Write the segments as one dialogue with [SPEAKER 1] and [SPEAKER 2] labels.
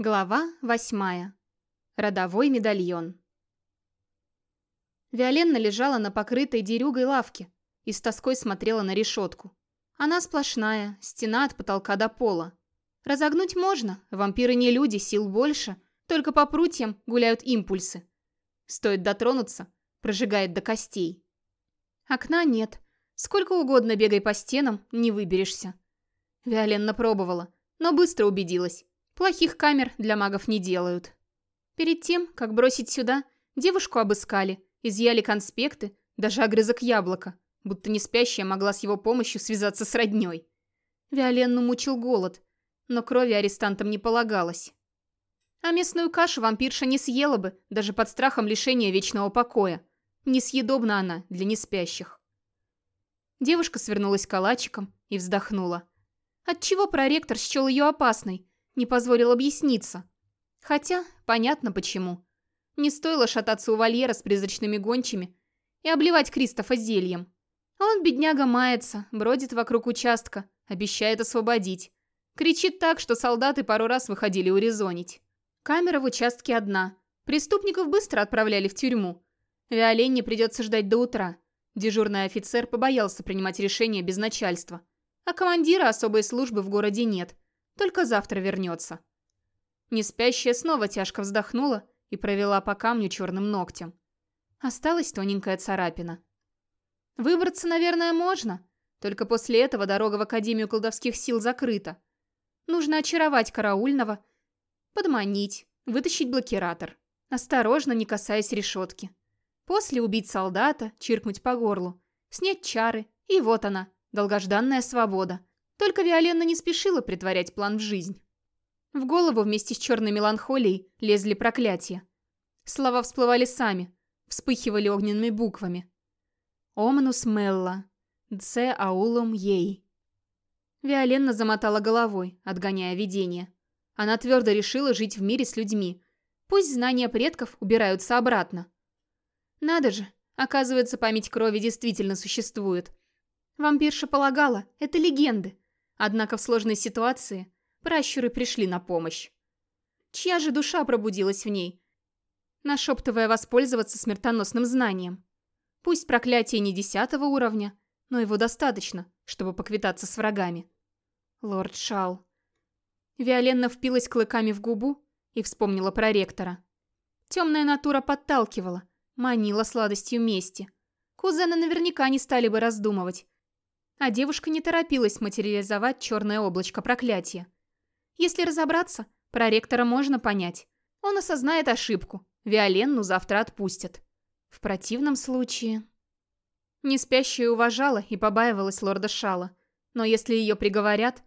[SPEAKER 1] Глава восьмая. Родовой медальон. Виоленна лежала на покрытой дерюгой лавке и с тоской смотрела на решетку. Она сплошная, стена от потолка до пола. Разогнуть можно, вампиры не люди, сил больше, только по прутьям гуляют импульсы. Стоит дотронуться, прожигает до костей. Окна нет. Сколько угодно бегай по стенам, не выберешься. Виоленна пробовала, но быстро убедилась. Плохих камер для магов не делают. Перед тем, как бросить сюда, девушку обыскали, изъяли конспекты, даже огрызок яблока, будто не спящая могла с его помощью связаться с роднёй. Виоленну мучил голод, но крови арестантам не полагалось. А местную кашу вампирша не съела бы, даже под страхом лишения вечного покоя. Несъедобна она для неспящих. Девушка свернулась калачиком и вздохнула. Отчего проректор счел ее опасной, не позволил объясниться. Хотя, понятно почему. Не стоило шататься у вольера с призрачными гончими и обливать Кристофа зельем. Он, бедняга, мается, бродит вокруг участка, обещает освободить. Кричит так, что солдаты пару раз выходили урезонить. Камера в участке одна. Преступников быстро отправляли в тюрьму. Виоленне придется ждать до утра. Дежурный офицер побоялся принимать решения без начальства. А командира особой службы в городе нет – только завтра вернется. Неспящая снова тяжко вздохнула и провела по камню черным ногтем. Осталась тоненькая царапина. Выбраться, наверное, можно, только после этого дорога в Академию колдовских сил закрыта. Нужно очаровать караульного, подманить, вытащить блокиратор, осторожно, не касаясь решетки. После убить солдата, чиркнуть по горлу, снять чары, и вот она, долгожданная свобода. Только Виоленна не спешила притворять план в жизнь. В голову вместе с черной меланхолией лезли проклятия. Слова всплывали сами, вспыхивали огненными буквами. «Омнус Мелла», «Дце аулум ей». Виоленна замотала головой, отгоняя видение. Она твердо решила жить в мире с людьми. Пусть знания предков убираются обратно. Надо же, оказывается, память крови действительно существует. Вампирша полагала, это легенды, Однако в сложной ситуации пращуры пришли на помощь. Чья же душа пробудилась в ней, нашептывая воспользоваться смертоносным знанием? Пусть проклятие не десятого уровня, но его достаточно, чтобы поквитаться с врагами. Лорд Шал. Виоленна впилась клыками в губу и вспомнила про ректора. Темная натура подталкивала, манила сладостью мести. Кузены наверняка не стали бы раздумывать, а девушка не торопилась материализовать черное облачко проклятия. Если разобраться, проректора можно понять. Он осознает ошибку. Виоленну завтра отпустят. В противном случае... Неспящая уважала и побаивалась лорда Шала. Но если ее приговорят...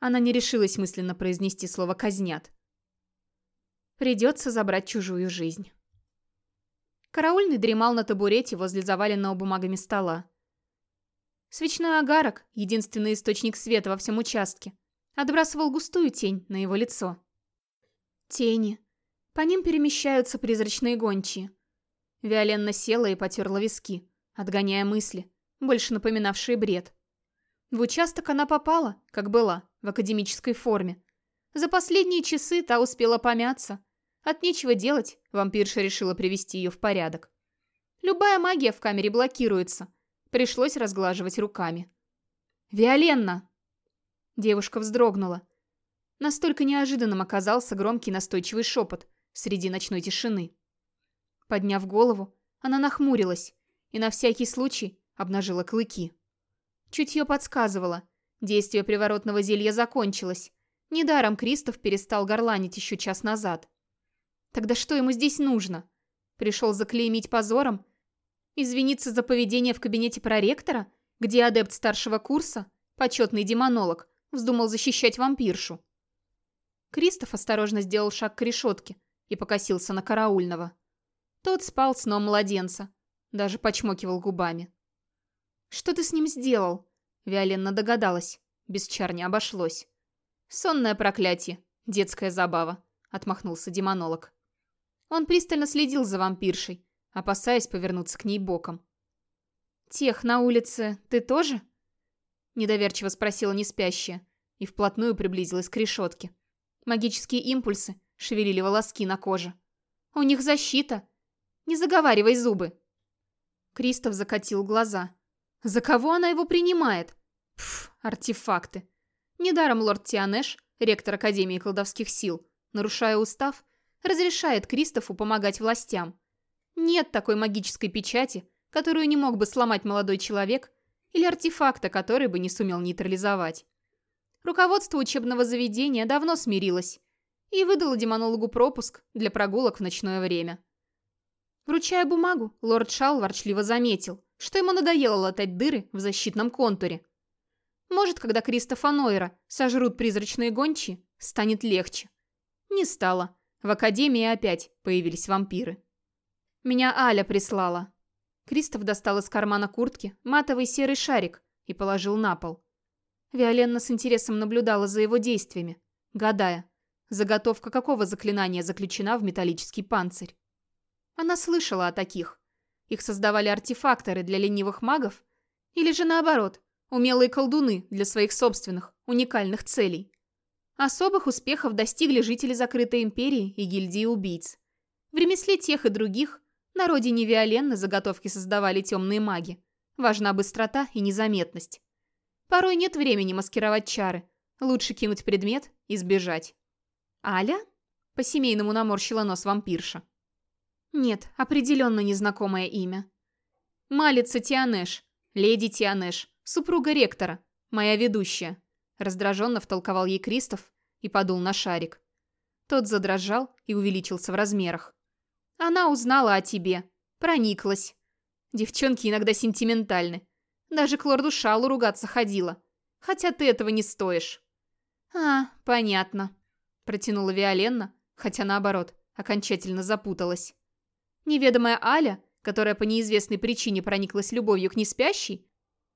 [SPEAKER 1] Она не решилась мысленно произнести слово «казнят». Придется забрать чужую жизнь. Караульный дремал на табурете возле заваленного бумагами стола. Свечной огарок, единственный источник света во всем участке, отбрасывал густую тень на его лицо. Тени. По ним перемещаются призрачные гончие. Виоленна села и потерла виски, отгоняя мысли, больше напоминавшие бред. В участок она попала, как была, в академической форме. За последние часы та успела помяться. От нечего делать, вампирша решила привести ее в порядок. Любая магия в камере блокируется, Пришлось разглаживать руками. «Виоленна!» Девушка вздрогнула. Настолько неожиданным оказался громкий настойчивый шепот среди ночной тишины. Подняв голову, она нахмурилась и на всякий случай обнажила клыки. Чутье подсказывало, действие приворотного зелья закончилось. Недаром Кристоф перестал горланить еще час назад. Тогда что ему здесь нужно? Пришел заклеймить позором Извиниться за поведение в кабинете проректора, где адепт старшего курса, почетный демонолог, вздумал защищать вампиршу. Кристоф осторожно сделал шаг к решетке и покосился на караульного. Тот спал сном младенца, даже почмокивал губами. «Что ты с ним сделал?» Виоленна догадалась. Без чар не обошлось. «Сонное проклятие. Детская забава», — отмахнулся демонолог. Он пристально следил за вампиршей, опасаясь повернуться к ней боком. «Тех на улице ты тоже?» Недоверчиво спросила неспящая и вплотную приблизилась к решетке. Магические импульсы шевелили волоски на коже. У них защита. Не заговаривай зубы. Кристоф закатил глаза. За кого она его принимает? Пф, артефакты. Недаром лорд Тианеш, ректор Академии колдовских сил, нарушая устав, разрешает Кристофу помогать властям. Нет такой магической печати, которую не мог бы сломать молодой человек, или артефакта, который бы не сумел нейтрализовать. Руководство учебного заведения давно смирилось и выдало демонологу пропуск для прогулок в ночное время. Вручая бумагу, лорд Шал ворчливо заметил, что ему надоело латать дыры в защитном контуре. Может, когда Кристофа Нойера сожрут призрачные гончие, станет легче. Не стало. В Академии опять появились вампиры. Меня Аля прислала. Кристоф достал из кармана куртки матовый серый шарик и положил на пол. Виоленна с интересом наблюдала за его действиями, гадая, заготовка какого заклинания заключена в металлический панцирь. Она слышала о таких. Их создавали артефакторы для ленивых магов или же наоборот, умелые колдуны для своих собственных, уникальных целей. Особых успехов достигли жители закрытой империи и гильдии убийц. В ремесле тех и других на родине Виоленны заготовки создавали темные маги. Важна быстрота и незаметность. Порой нет времени маскировать чары. Лучше кинуть предмет и сбежать. «Аля?» – по-семейному наморщила нос вампирша. «Нет, определенно незнакомое имя. Малица Тианеш, леди Тианеш, супруга ректора, моя ведущая», – раздраженно втолковал ей Кристоф и подул на шарик. Тот задрожал и увеличился в размерах. «Она узнала о тебе, прониклась. Девчонки иногда сентиментальны. Даже к лорду Шалу ругаться ходила. Хотя ты этого не стоишь». «А, понятно», – протянула Виоленна, хотя наоборот, окончательно запуталась. Неведомая Аля, которая по неизвестной причине прониклась любовью к неспящей,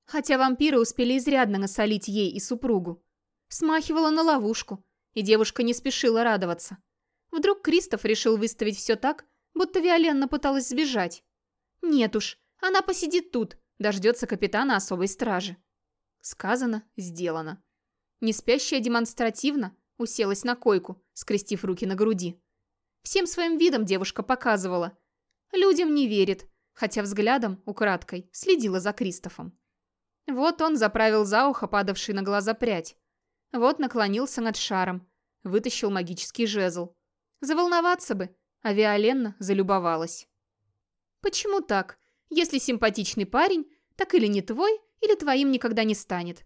[SPEAKER 1] хотя вампиры успели изрядно насолить ей и супругу, смахивала на ловушку, и девушка не спешила радоваться. Вдруг Кристоф решил выставить все так, будто Виоленна пыталась сбежать. Нет уж, она посидит тут, дождется капитана особой стражи. Сказано, сделано. Неспящая демонстративно уселась на койку, скрестив руки на груди. Всем своим видом девушка показывала. Людям не верит, хотя взглядом, украдкой, следила за Кристофом. Вот он заправил за ухо падавший на глаза прядь. Вот наклонился над шаром, вытащил магический жезл. Заволноваться бы, а Виоленна залюбовалась. Почему так? Если симпатичный парень, так или не твой, или твоим никогда не станет.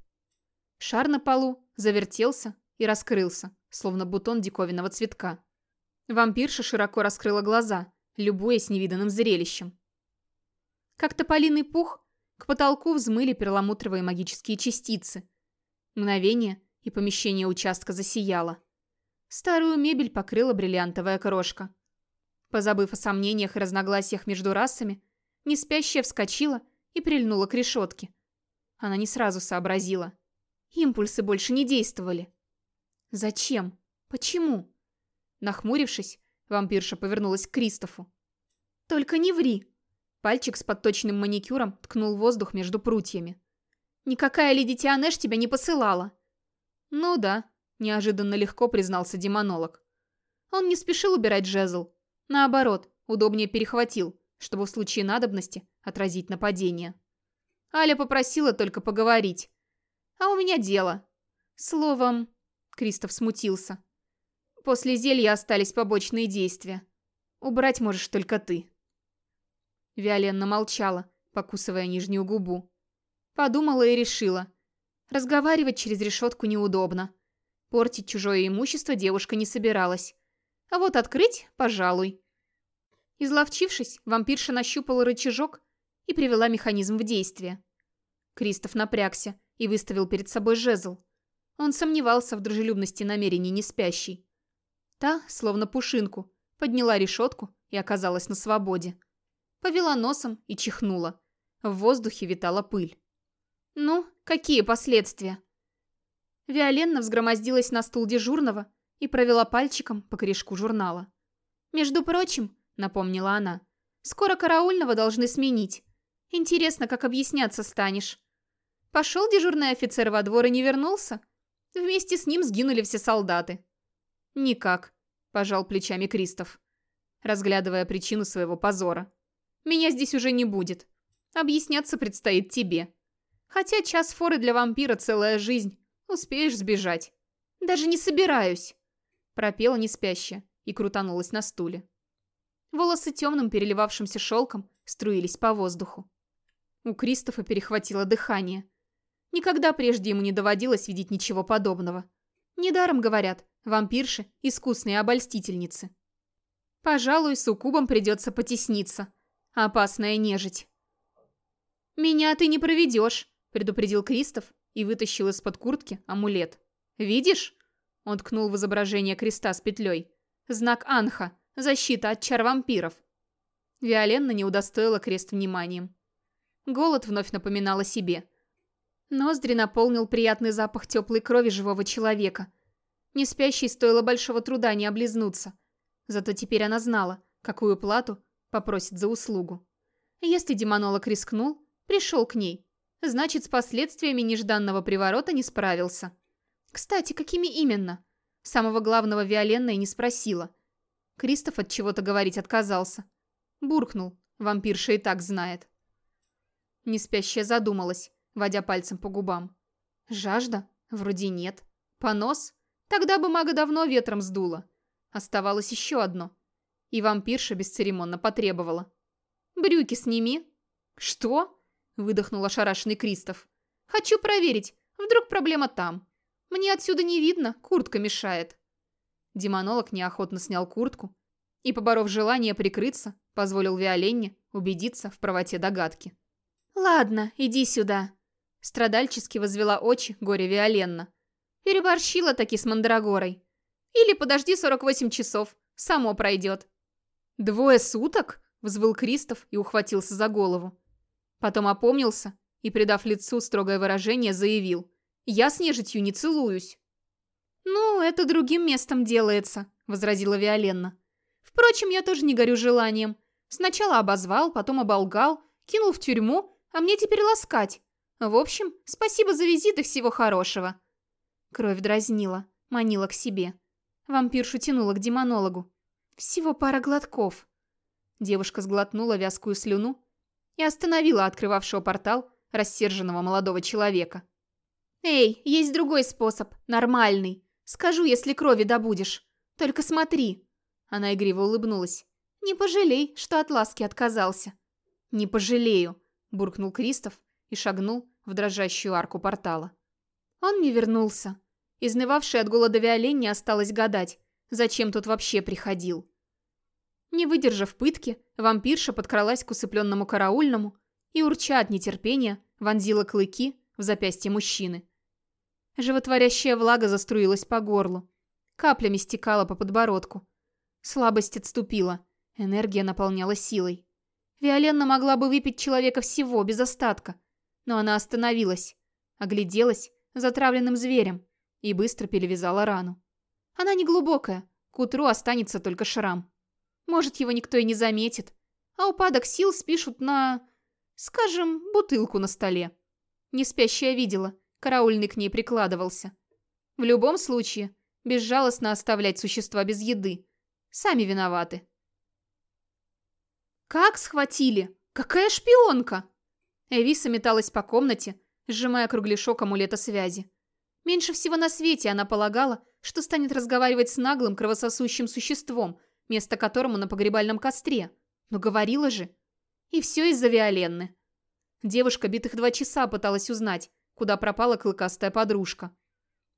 [SPEAKER 1] Шар на полу завертелся и раскрылся, словно бутон диковинного цветка. Вампирша широко раскрыла глаза, любуясь невиданным зрелищем. Как тополиный пух, к потолку взмыли перламутровые магические частицы. Мгновение, и помещение участка засияло. Старую мебель покрыла бриллиантовая крошка. Позабыв о сомнениях и разногласиях между расами, Неспящая вскочила и прильнула к решетке. Она не сразу сообразила. Импульсы больше не действовали. Зачем? Почему? Нахмурившись, вампирша повернулась к Кристофу. «Только не ври!» Пальчик с подточным маникюром ткнул воздух между прутьями. «Никакая леди Тианеш тебя не посылала!» «Ну да», – неожиданно легко признался демонолог. Он не спешил убирать жезл. Наоборот, удобнее перехватил, чтобы в случае надобности отразить нападение. Аля попросила только поговорить. А у меня дело. Словом, Кристоф смутился. После зелья остались побочные действия. Убрать можешь только ты. Виоленна молчала, покусывая нижнюю губу. Подумала и решила. Разговаривать через решетку неудобно. Портить чужое имущество девушка не собиралась. А вот открыть, пожалуй. Изловчившись, вампирша нащупала рычажок и привела механизм в действие. Кристоф напрягся и выставил перед собой жезл. Он сомневался в дружелюбности намерений неспящей. Та, словно пушинку, подняла решетку и оказалась на свободе. Повела носом и чихнула. В воздухе витала пыль. «Ну, какие последствия?» Виоленна взгромоздилась на стул дежурного и провела пальчиком по корешку журнала. «Между прочим, — напомнила она. «Скоро караульного должны сменить. Интересно, как объясняться станешь?» Пошел дежурный офицер во двор и не вернулся. Вместе с ним сгинули все солдаты. «Никак», – пожал плечами Кристоф, разглядывая причину своего позора. «Меня здесь уже не будет. Объясняться предстоит тебе. Хотя час форы для вампира целая жизнь. Успеешь сбежать». «Даже не собираюсь», – пропела неспящая и крутанулась на стуле. Волосы темным переливавшимся шелком струились по воздуху. У Кристофа перехватило дыхание. Никогда прежде ему не доводилось видеть ничего подобного. Недаром говорят, вампирши – искусные обольстительницы. Пожалуй, с укубом придется потесниться. Опасная нежить. «Меня ты не проведешь», – предупредил Кристоф и вытащил из-под куртки амулет. «Видишь?» – он ткнул в изображение креста с петлей. «Знак Анха. Защита от чар вампиров». Виоленна не удостоила крест вниманием. Голод вновь напоминал о себе. Ноздри наполнил приятный запах теплой крови живого человека. Не спящей стоило большого труда не облизнуться. Зато теперь она знала, какую плату попросит за услугу. Если демонолог рискнул, пришел к ней. Значит, с последствиями нежданного приворота не справился. Кстати, какими именно? Самого главного Виоленна и не спросила. Кристоф от чего-то говорить отказался. Буркнул, вампирша и так знает. Неспящая задумалась, водя пальцем по губам. Жажда? Вроде нет. Понос? Тогда бы мага давно ветром сдуло. Оставалось еще одно. И вампирша бесцеремонно потребовала. «Брюки сними». «Что?» – выдохнул ошарашенный Кристоф. «Хочу проверить. Вдруг проблема там. Мне отсюда не видно, куртка мешает». Демонолог неохотно снял куртку и, поборов желание прикрыться, позволил Виоленне убедиться в правоте догадки. «Ладно, иди сюда», — страдальчески возвела очи горе Виоленна. «Переборщила таки с Мандрагорой. Или подожди 48 часов, само пройдет». «Двое суток?» — взвыл Кристоф и ухватился за голову. Потом опомнился и, придав лицу строгое выражение, заявил. «Я с нежитью не целуюсь». «Ну, это другим местом делается», — возразила Виоленна. «Впрочем, я тоже не горю желанием. Сначала обозвал, потом оболгал, кинул в тюрьму, а мне теперь ласкать. В общем, спасибо за визит и всего хорошего». Кровь дразнила, манила к себе. Вампиршу тянула к демонологу. Всего пара глотков. Девушка сглотнула вязкую слюну и остановила открывавшего портал рассерженного молодого человека. «Эй, есть другой способ, нормальный. Скажу, если крови добудешь. Только смотри». Она игриво улыбнулась. «Не пожалей, что от ласки отказался». «Не пожалею», буркнул Кристоф и шагнул в дрожащую арку портала. Он не вернулся. Изнывавший от голода Виолен не осталось гадать, зачем тут вообще приходил. Не выдержав пытки, вампирша подкралась к усыпленному караульному и, урча от нетерпения, вонзила клыки в запястье мужчины. Животворящая влага заструилась по горлу. Каплями стекала по подбородку. Слабость отступила, энергия наполняла силой. Виоленна могла бы выпить человека всего, без остатка. Но она остановилась, огляделась затравленным зверем и быстро перевязала рану. Она не глубокая, к утру останется только шрам. Может, его никто и не заметит, а упадок сил спишут на, скажем, бутылку на столе. Неспящая видела, караульный к ней прикладывался. В любом случае, безжалостно оставлять существа без еды. Сами виноваты. «Как схватили? Какая шпионка?» Эвиса металась по комнате, сжимая кругляшок амулета связи. Меньше всего на свете она полагала, что станет разговаривать с наглым кровососущим существом, место которому на погребальном костре. Но говорила же. И все из-за Виоленны. Девушка битых два часа пыталась узнать, куда пропала клыкастая подружка.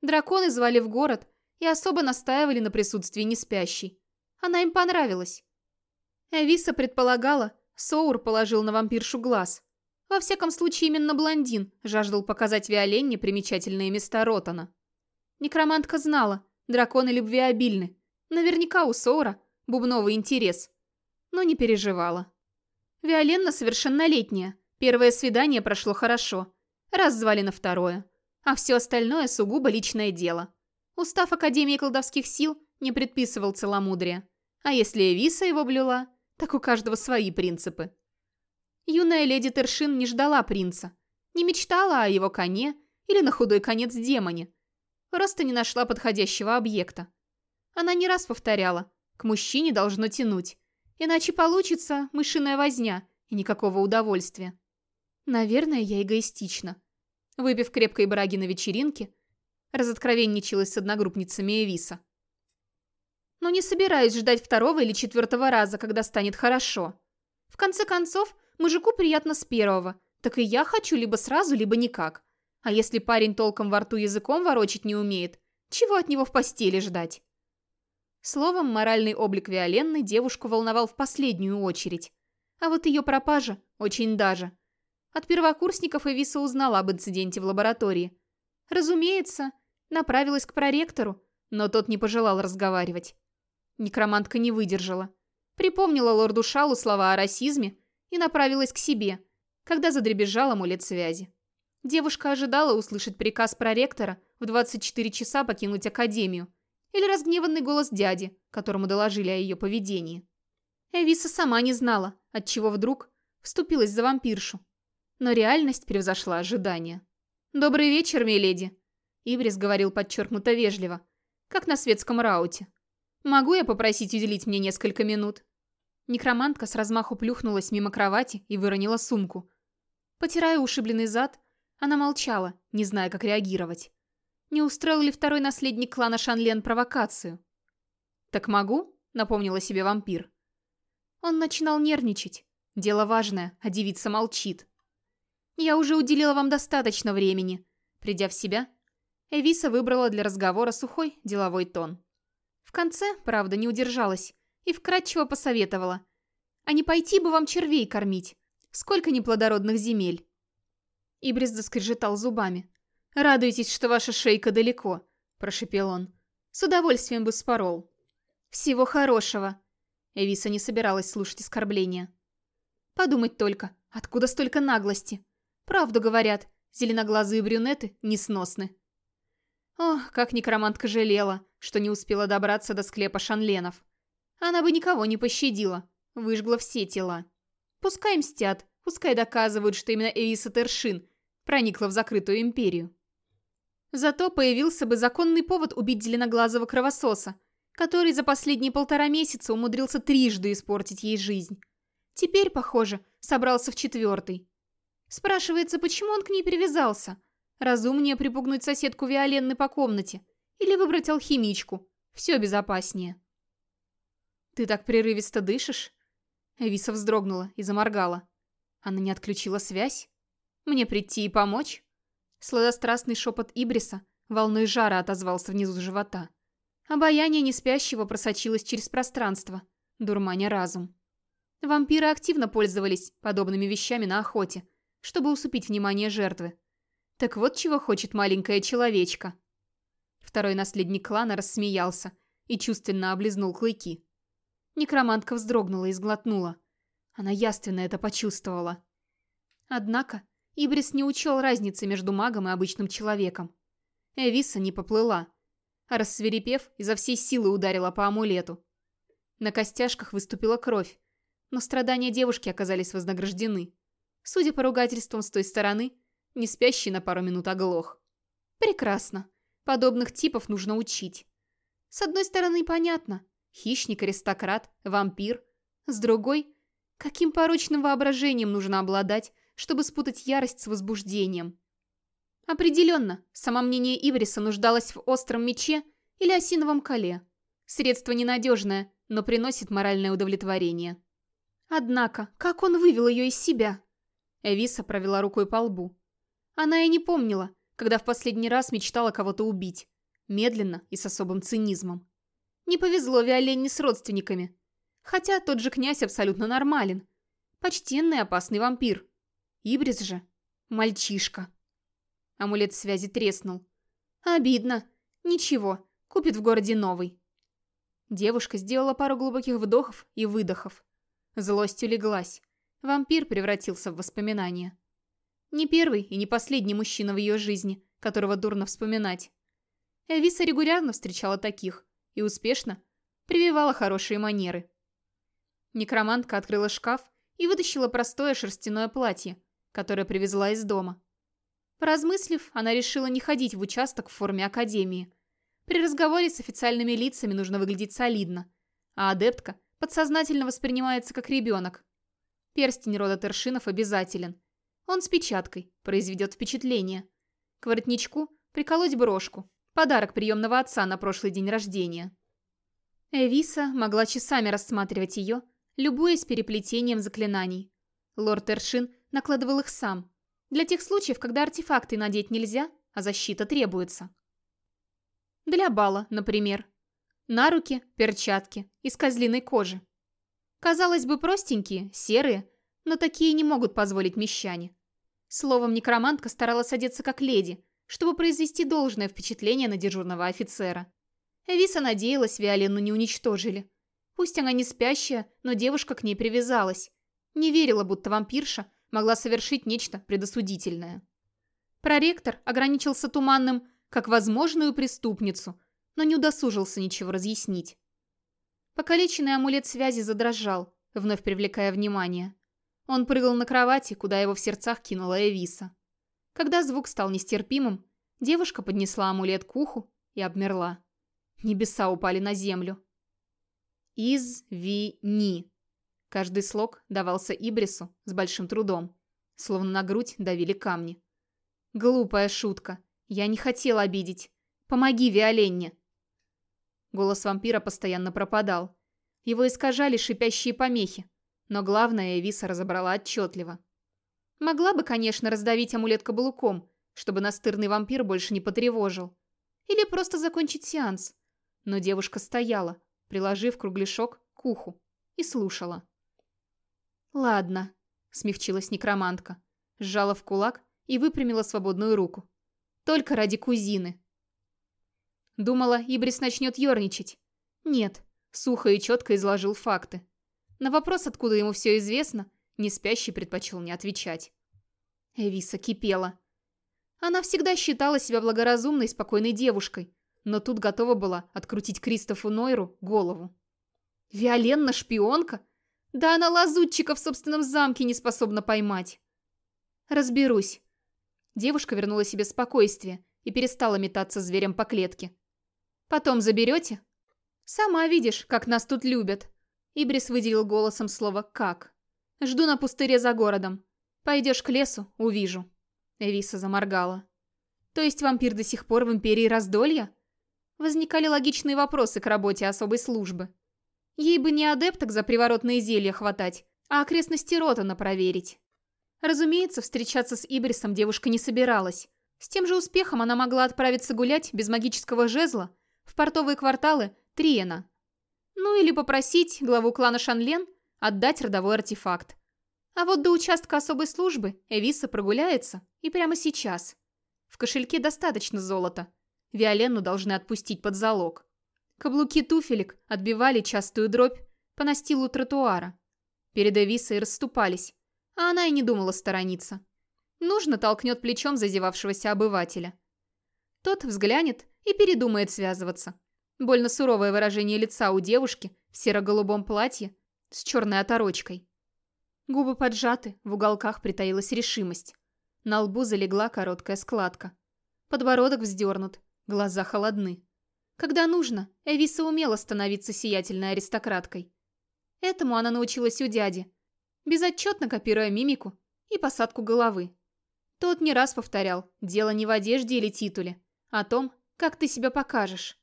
[SPEAKER 1] Драконы звали в город и особо настаивали на присутствии неспящей. Она им понравилась. Эвиса предполагала, Соур положил на вампиршу глаз. Во всяком случае, именно блондин жаждал показать Виоленне примечательные места Ротана. Некромантка знала, драконы любвеобильны. Наверняка у Соура бубновый интерес. Но не переживала. Виоленна совершеннолетняя. Первое свидание прошло хорошо. Раз звали на второе. А все остальное сугубо личное дело. Устав Академии колдовских сил не предписывал целомудрия. А если Эвиса его блюла, так у каждого свои принципы. Юная леди Тершин не ждала принца, не мечтала о его коне или на худой конец демоне, просто не нашла подходящего объекта. Она не раз повторяла, к мужчине должно тянуть, иначе получится мышиная возня и никакого удовольствия. Наверное, я эгоистична. Выпив крепкой браги на вечеринке, разоткровенничалась с одногруппницами Эвиса. Но не собираюсь ждать второго или четвертого раза, когда станет хорошо. В конце концов, мужику приятно с первого, так и я хочу либо сразу, либо никак. А если парень толком во рту языком ворочить не умеет, чего от него в постели ждать? Словом, моральный облик Виоленны девушку волновал в последнюю очередь. А вот ее пропажа очень даже. От первокурсников Эвиса узнала об инциденте в лаборатории. Разумеется, направилась к проректору, но тот не пожелал разговаривать. Некромантка не выдержала. Припомнила лорду Шалу слова о расизме и направилась к себе, когда задребезжал амулет связи. Девушка ожидала услышать приказ проректора в 24 часа покинуть академию или разгневанный голос дяди, которому доложили о ее поведении. Эвиса сама не знала, отчего вдруг вступилась за вампиршу. Но реальность превзошла ожидания. «Добрый вечер, миледи», — Ибрис говорил подчеркнуто вежливо, как на светском рауте. «Могу я попросить уделить мне несколько минут?» Некромантка с размаху плюхнулась мимо кровати и выронила сумку. Потирая ушибленный зад, она молчала, не зная, как реагировать. Не устроил ли второй наследник клана Шанлен провокацию? «Так могу?» — напомнила себе вампир. Он начинал нервничать. Дело важное, а девица молчит. «Я уже уделила вам достаточно времени». Придя в себя, Эвиса выбрала для разговора сухой деловой тон. В конце, правда, не удержалась и вкратчиво посоветовала. «А не пойти бы вам червей кормить? Сколько неплодородных земель?» Ибрис заскрежетал зубами. «Радуйтесь, что ваша шейка далеко», – прошепел он. «С удовольствием бы спорол». «Всего хорошего». Эвиса не собиралась слушать оскорбления. «Подумать только, откуда столько наглости? Правду говорят, зеленоглазые брюнеты несносны». Ох, как некромантка жалела, что не успела добраться до склепа Шанленов. Она бы никого не пощадила, выжгла все тела. Пускай мстят, пускай доказывают, что именно Эвиса Тершин проникла в закрытую империю. Зато появился бы законный повод убить зеленоглазого кровососа, который за последние полтора месяца умудрился трижды испортить ей жизнь. Теперь, похоже, собрался в четвертый. Спрашивается, почему он к ней привязался? Разумнее припугнуть соседку Виоленны по комнате или выбрать алхимичку. Все безопаснее. «Ты так прерывисто дышишь?» Эвиса вздрогнула и заморгала. Она не отключила связь? Мне прийти и помочь? Сладострастный шепот Ибриса волной жара отозвался внизу живота. Обаяние неспящего просочилось через пространство, дурманя разум. Вампиры активно пользовались подобными вещами на охоте, чтобы усыпить внимание жертвы. Так вот чего хочет маленькая человечка. Второй наследник клана рассмеялся и чувственно облизнул клыки. Некромантка вздрогнула и сглотнула. Она яственно это почувствовала. Однако Ибрис не учел разницы между магом и обычным человеком. Эвиса не поплыла, а рассверепев, изо всей силы ударила по амулету. На костяшках выступила кровь, но страдания девушки оказались вознаграждены. Судя по ругательствам с той стороны, не спящий на пару минут оглох. Прекрасно. Подобных типов нужно учить. С одной стороны, понятно. Хищник, аристократ, вампир. С другой, каким порочным воображением нужно обладать, чтобы спутать ярость с возбуждением. Определенно, самомнение Ивриса нуждалось в остром мече или осиновом коле. Средство ненадежное, но приносит моральное удовлетворение. Однако, как он вывел ее из себя? Эвиса провела рукой по лбу. Она и не помнила, когда в последний раз мечтала кого-то убить. Медленно и с особым цинизмом. Не повезло Виоленне с родственниками. Хотя тот же князь абсолютно нормален. Почтенный опасный вампир. Ибрис же – мальчишка. Амулет связи треснул. Обидно. Ничего, купит в городе новый. Девушка сделала пару глубоких вдохов и выдохов. Злость улеглась. Вампир превратился в воспоминание. Не первый и не последний мужчина в ее жизни, которого дурно вспоминать. Эвиса регулярно встречала таких и успешно прививала хорошие манеры. Некромантка открыла шкаф и вытащила простое шерстяное платье, которое привезла из дома. Поразмыслив, она решила не ходить в участок в форме академии. При разговоре с официальными лицами нужно выглядеть солидно, а адептка подсознательно воспринимается как ребенок. Перстень рода Тершинов обязателен. Он с печаткой, произведет впечатление. К воротничку приколоть брошку, подарок приемного отца на прошлый день рождения. Эвиса могла часами рассматривать ее, любуясь переплетением заклинаний. Лорд Тершин накладывал их сам, для тех случаев, когда артефакты надеть нельзя, а защита требуется. Для бала, например. На руки перчатки из козлиной кожи. Казалось бы, простенькие, серые, но такие не могут позволить мещане. Словом, некромантка старалась одеться как леди, чтобы произвести должное впечатление на дежурного офицера. Эвиса надеялась, Виоленну не уничтожили. Пусть она не спящая, но девушка к ней привязалась. Не верила, будто вампирша могла совершить нечто предосудительное. Проректор ограничился туманным как возможную преступницу, но не удосужился ничего разъяснить. Покалеченный амулет связи задрожал, вновь привлекая внимание. Он прыгал на кровати, куда его в сердцах кинула Эвиса. Когда звук стал нестерпимым, девушка поднесла амулет к уху и обмерла. Небеса упали на землю. «Из-ви-ни». Каждый слог давался Ибрису с большим трудом, словно на грудь давили камни. «Глупая шутка. Я не хотел обидеть. Помоги Виоленне!» Голос вампира постоянно пропадал. Его искажали шипящие помехи, но главное Эвиса разобрала отчетливо. Могла бы, конечно, раздавить амулет каблуком, чтобы настырный вампир больше не потревожил. Или просто закончить сеанс. Но девушка стояла, приложив кругляшок к уху, и слушала. «Ладно», — смягчилась некромантка, сжала в кулак и выпрямила свободную руку. «Только ради кузины». Думала, Ибрис начнет ерничать. Нет, сухо и четко изложил факты. На вопрос, откуда ему все известно, неспящий предпочел не отвечать. Эвиса кипела. Она всегда считала себя благоразумной, спокойной девушкой, но тут готова была открутить Кристофу Нойру голову. Виоленна шпионка? Да она лазутчика в собственном замке не способна поймать. Разберусь. Девушка вернула себе спокойствие и перестала метаться зверем по клетке. Потом заберете? Сама видишь, как нас тут любят. Ибрис выделил голосом слово «как». Жду на пустыре за городом. Пойдешь к лесу, увижу. Эвиса заморгала. То есть вампир до сих пор в Империи Раздолья? Возникали логичные вопросы к работе особой службы. Ей бы не адепток за приворотные зелья хватать, а окрестности Ротана проверить. Разумеется, встречаться с Ибрисом девушка не собиралась. С тем же успехом она могла отправиться гулять без магического жезла в портовые кварталы Триена. Ну или попросить главу клана Шанлен отдать родовой артефакт. А вот до участка особой службы Эвиса прогуляется и прямо сейчас. В кошельке достаточно золота. Виоленну должны отпустить под залог. Каблуки туфелек отбивали частую дробь по настилу тротуара. Перед Эвисой расступались, а она и не думала сторониться. Нужно толкнет плечом зазевавшегося обывателя. Тот взглянет и передумает связываться. Больно суровое выражение лица у девушки в серо-голубом платье с черной оторочкой. Губы поджаты, в уголках притаилась решимость. На лбу залегла короткая складка. Подбородок вздернут, глаза холодны. Когда нужно, Эвиса умела становиться сиятельной аристократкой. Этому она научилась у дяди, безотчетно копируя мимику и посадку головы. Тот не раз повторял, дело не в одежде или титуле, о том, как ты себя покажешь.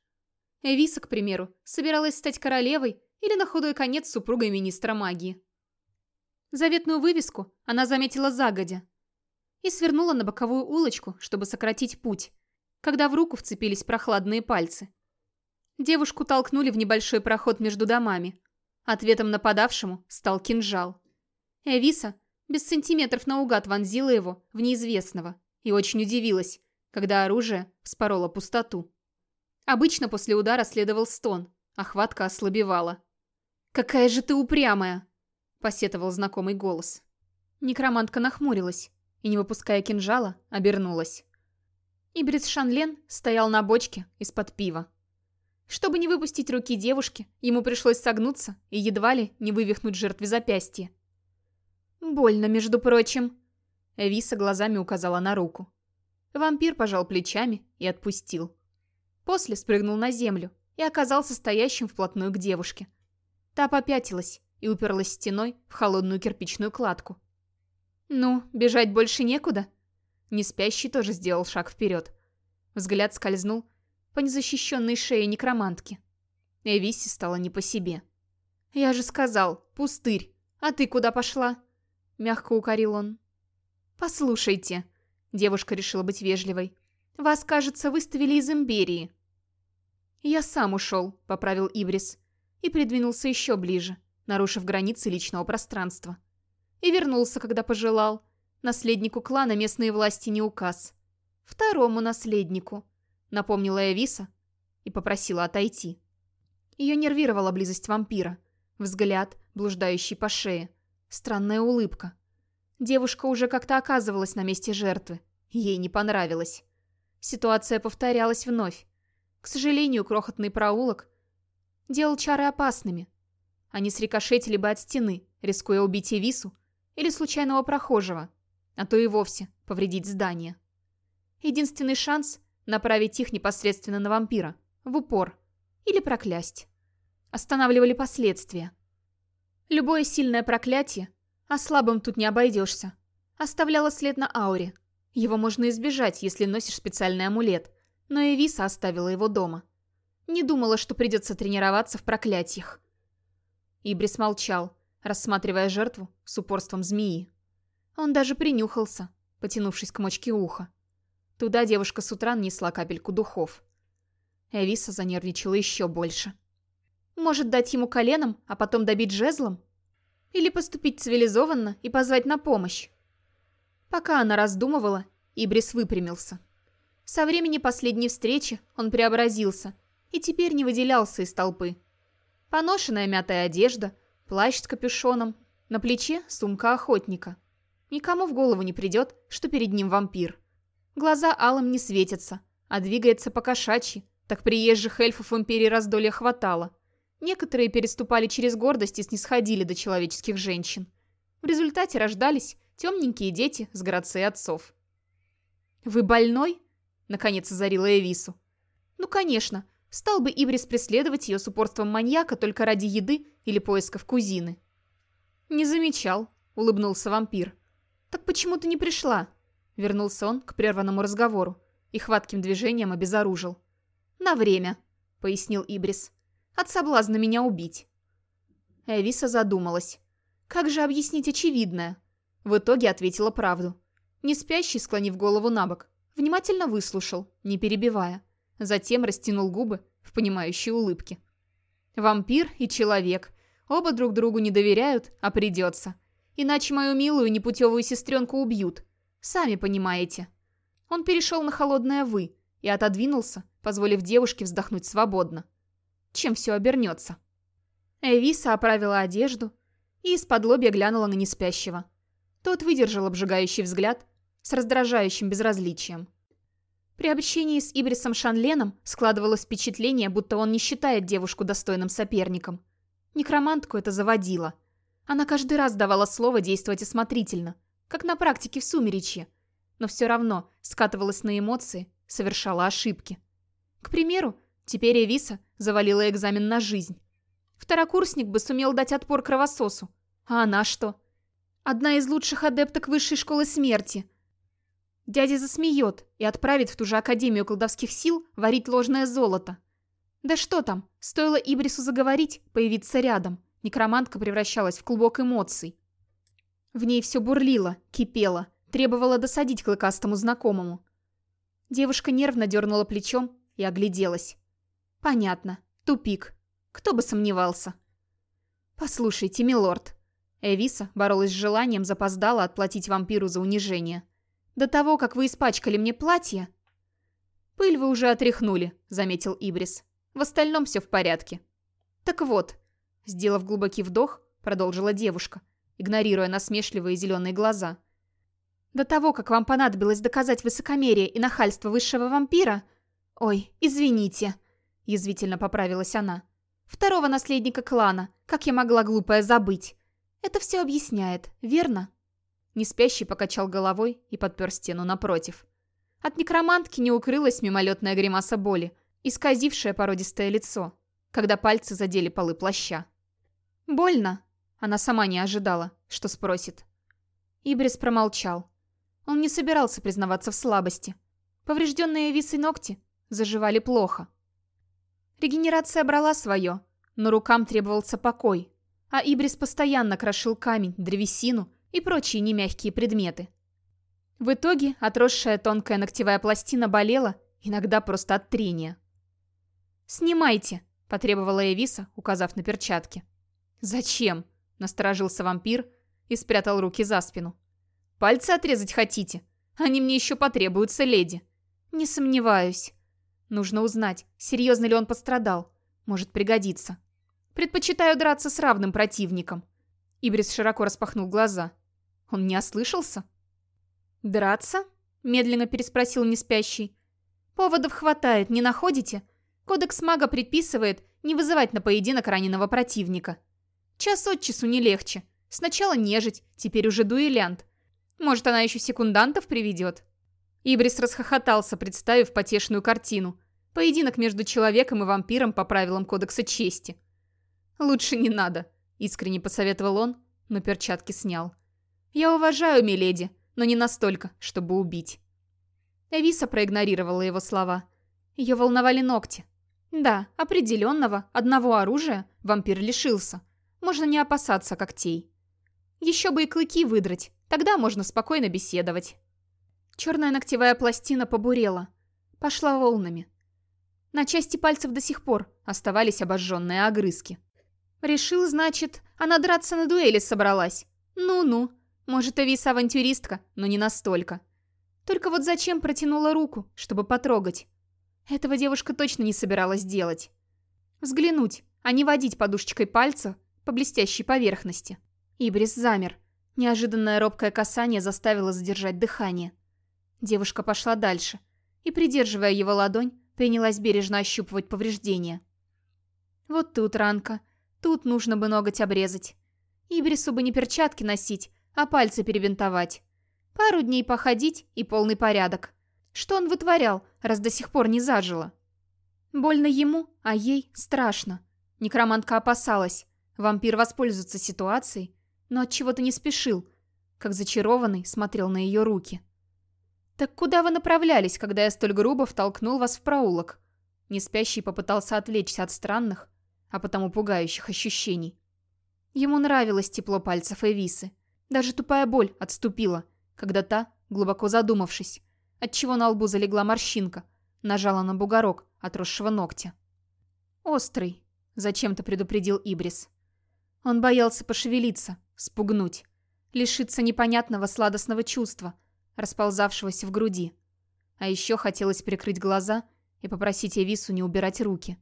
[SPEAKER 1] Эвиса, к примеру, собиралась стать королевой или на худой конец супругой министра магии. Заветную вывеску она заметила загодя и свернула на боковую улочку, чтобы сократить путь, когда в руку вцепились прохладные пальцы. Девушку толкнули в небольшой проход между домами. Ответом нападавшему стал кинжал. Эвиса без сантиметров наугад вонзила его в неизвестного и очень удивилась, когда оружие вспороло пустоту. Обычно после удара следовал стон, а хватка ослабевала. «Какая же ты упрямая!» – посетовал знакомый голос. Некромантка нахмурилась и, не выпуская кинжала, обернулась. Ибрис Шанлен стоял на бочке из-под пива. Чтобы не выпустить руки девушки, ему пришлось согнуться и едва ли не вывихнуть жертве запястье. «Больно, между прочим». Эвиса глазами указала на руку. Вампир пожал плечами и отпустил. После спрыгнул на землю и оказался стоящим вплотную к девушке. Та попятилась и уперлась стеной в холодную кирпичную кладку. «Ну, бежать больше некуда?» Неспящий тоже сделал шаг вперед. Взгляд скользнул по незащищенной шее некромантки. Эвисе стало не по себе. «Я же сказал, пустырь. А ты куда пошла?» Мягко укорил он. «Послушайте», — девушка решила быть вежливой. «Вас, кажется, выставили из Империи». «Я сам ушел», — поправил Ибрис. И придвинулся еще ближе, нарушив границы личного пространства. И вернулся, когда пожелал. Наследнику клана местные власти не указ. Второму наследнику, напомнила Эвиса и попросила отойти. Ее нервировала близость вампира. Взгляд, блуждающий по шее. Странная улыбка. Девушка уже как-то оказывалась на месте жертвы. Ей не понравилось. Ситуация повторялась вновь. К сожалению, крохотный проулок делал чары опасными. Они срикошетили бы от стены, рискуя убить Эвису или случайного прохожего, а то и вовсе повредить здание. Единственный шанс — направить их непосредственно на вампира, в упор, или проклясть. Останавливали последствия. Любое сильное проклятие, а слабым тут не обойдешься, оставляло след на ауре. Его можно избежать, если носишь специальный амулет, но Эвиса оставила его дома. Не думала, что придется тренироваться в проклятиях. Ибрис молчал, рассматривая жертву с упорством змеи. Он даже принюхался, потянувшись к мочке уха. Туда девушка с утра несла капельку духов. Эвиса занервничала еще больше. Может дать ему коленом, а потом добить жезлом? Или поступить цивилизованно и позвать на помощь? Пока она раздумывала, Ибрис выпрямился. Со времени последней встречи он преобразился и теперь не выделялся из толпы. Поношенная мятая одежда, плащ с капюшоном, на плече сумка охотника. Никому в голову не придет, что перед ним вампир. Глаза алым не светятся, а двигается по-кошачьи, так приезжих эльфов в Империи раздолья хватало. Некоторые переступали через гордость и снисходили до человеческих женщин. В результате рождались темненькие дети с грацией отцов. «Вы больной?» — наконец озарила Эвису. «Ну, конечно, стал бы Ибрис преследовать ее с упорством маньяка только ради еды или поисков кузины». «Не замечал», — улыбнулся вампир. «Так почему ты не пришла?» Вернулся он к прерванному разговору и хватким движением обезоружил. «На время», — пояснил Ибрис. «От соблазна меня убить». Эвиса задумалась. Как же объяснить очевидное? В итоге ответила правду. Не спящий, склонив голову на бок, внимательно выслушал, не перебивая. Затем растянул губы в понимающей улыбке. «Вампир и человек. Оба друг другу не доверяют, а придется. Иначе мою милую непутевую сестренку убьют. Сами понимаете». Он перешел на холодное «вы» и отодвинулся, позволив девушке вздохнуть свободно. Чем все обернется? Эвиса оправила одежду и из-под лобья глянула на неспящего. Тот выдержал обжигающий взгляд с раздражающим безразличием. При общении с Ибрисом Шанленом складывалось впечатление, будто он не считает девушку достойным соперником. Некромантку это заводило. Она каждый раз давала слово действовать осмотрительно, как на практике в сумеречье, но все равно скатывалась на эмоции, совершала ошибки. К примеру, теперь Эвиса завалила экзамен на жизнь. Второкурсник бы сумел дать отпор кровососу. А она что? Одна из лучших адепток высшей школы смерти. Дядя засмеет и отправит в ту же Академию колдовских сил варить ложное золото. Да что там, стоило Ибрису заговорить, появиться рядом. Некромантка превращалась в клубок эмоций. В ней все бурлило, кипело, требовало досадить клыкастому знакомому. Девушка нервно дернула плечом и огляделась. Понятно. Тупик. Кто бы сомневался. «Послушайте, милорд». Эвиса боролась с желанием запоздала отплатить вампиру за унижение. «До того, как вы испачкали мне платье...» «Пыль вы уже отряхнули», — заметил Ибрис. «В остальном все в порядке». «Так вот», — сделав глубокий вдох, продолжила девушка, игнорируя насмешливые зеленые глаза. «До того, как вам понадобилось доказать высокомерие и нахальство высшего вампира...» «Ой, извините», — язвительно поправилась она. «Второго наследника клана, как я могла глупая забыть? Это все объясняет, верно?» Неспящий покачал головой и подпер стену напротив. От некромантки не укрылась мимолетная гримаса боли, исказившее породистое лицо, когда пальцы задели полы плаща. «Больно?» Она сама не ожидала, что спросит. Ибрис промолчал. Он не собирался признаваться в слабости. Поврежденные висы ногти заживали плохо. Регенерация брала свое, но рукам требовался покой, а Ибрис постоянно крошил камень, древесину и прочие немягкие предметы. В итоге отросшая тонкая ногтевая пластина болела, иногда просто от трения. «Снимайте», — потребовала Эвиса, указав на перчатки. «Зачем?» — насторожился вампир и спрятал руки за спину. «Пальцы отрезать хотите? Они мне еще потребуются, леди». «Не сомневаюсь. Нужно узнать, серьезно ли он пострадал. Может пригодиться. Предпочитаю драться с равным противником». Ибрис широко распахнул глаза. Он не ослышался? «Драться?» — медленно переспросил неспящий. «Поводов хватает, не находите? Кодекс мага предписывает не вызывать на поединок раненого противника. Час от часу не легче. Сначала нежить, теперь уже дуэлянт. Может, она еще секундантов приведет?» Ибрис расхохотался, представив потешную картину. Поединок между человеком и вампиром по правилам Кодекса Чести. «Лучше не надо», — искренне посоветовал он, но перчатки снял. «Я уважаю Миледи, но не настолько, чтобы убить». Эвиса проигнорировала его слова. Ее волновали ногти. Да, определенного, одного оружия вампир лишился. Можно не опасаться когтей. Еще бы и клыки выдрать, тогда можно спокойно беседовать. Черная ногтевая пластина побурела. Пошла волнами. На части пальцев до сих пор оставались обожженные огрызки. Решил, значит, она драться на дуэли собралась. Ну-ну, может, Эвиса авантюристка, но не настолько. Только вот зачем протянула руку, чтобы потрогать? Этого девушка точно не собиралась делать. Взглянуть, а не водить подушечкой пальца по блестящей поверхности. Ибрис замер. Неожиданное робкое касание заставило задержать дыхание. Девушка пошла дальше и, придерживая его ладонь, принялась бережно ощупывать повреждения. Вот тут ранка. Тут нужно бы ноготь обрезать. Ибрису бы не перчатки носить, а пальцы перебинтовать. Пару дней походить и полный порядок. Что он вытворял, раз до сих пор не зажило? Больно ему, а ей страшно. Некромантка опасалась. Вампир воспользуется ситуацией, но от чего то не спешил, как зачарованный смотрел на ее руки. «Так куда вы направлялись, когда я столь грубо втолкнул вас в проулок?» Неспящий попытался отвлечься от странных, а потому пугающих ощущений. Ему нравилось тепло пальцев Эвисы. Даже тупая боль отступила, когда та, глубоко задумавшись, отчего на лбу залегла морщинка, нажала на бугорок отросшего ногтя. «Острый», — зачем-то предупредил Ибрис. Он боялся пошевелиться, спугнуть, лишиться непонятного сладостного чувства — расползавшегося в груди. А еще хотелось прикрыть глаза и попросить Эвису не убирать руки.